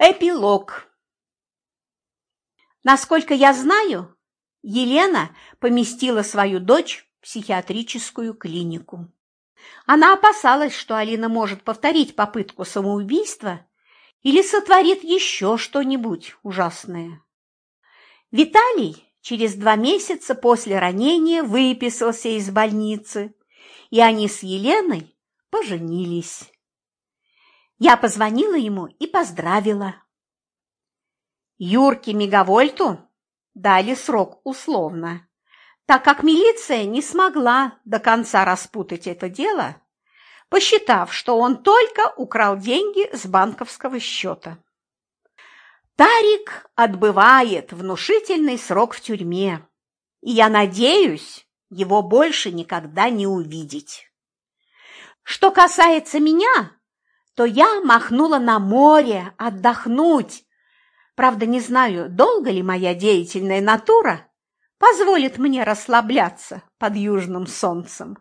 Эпилог. Насколько я знаю, Елена поместила свою дочь в психиатрическую клинику. Она опасалась, что Алина может повторить попытку самоубийства или сотворит еще что-нибудь ужасное. Виталий через два месяца после ранения выписался из больницы, и они с Еленой поженились. Я позвонила ему и поздравила. Юрке Мегавольту дали срок условно, так как милиция не смогла до конца распутать это дело, посчитав, что он только украл деньги с банковского счета. Тарик отбывает внушительный срок в тюрьме, и я надеюсь его больше никогда не увидеть. Что касается меня, то я махнула на море отдохнуть. Правда, не знаю, долго ли моя деятельная натура позволит мне расслабляться под южным солнцем.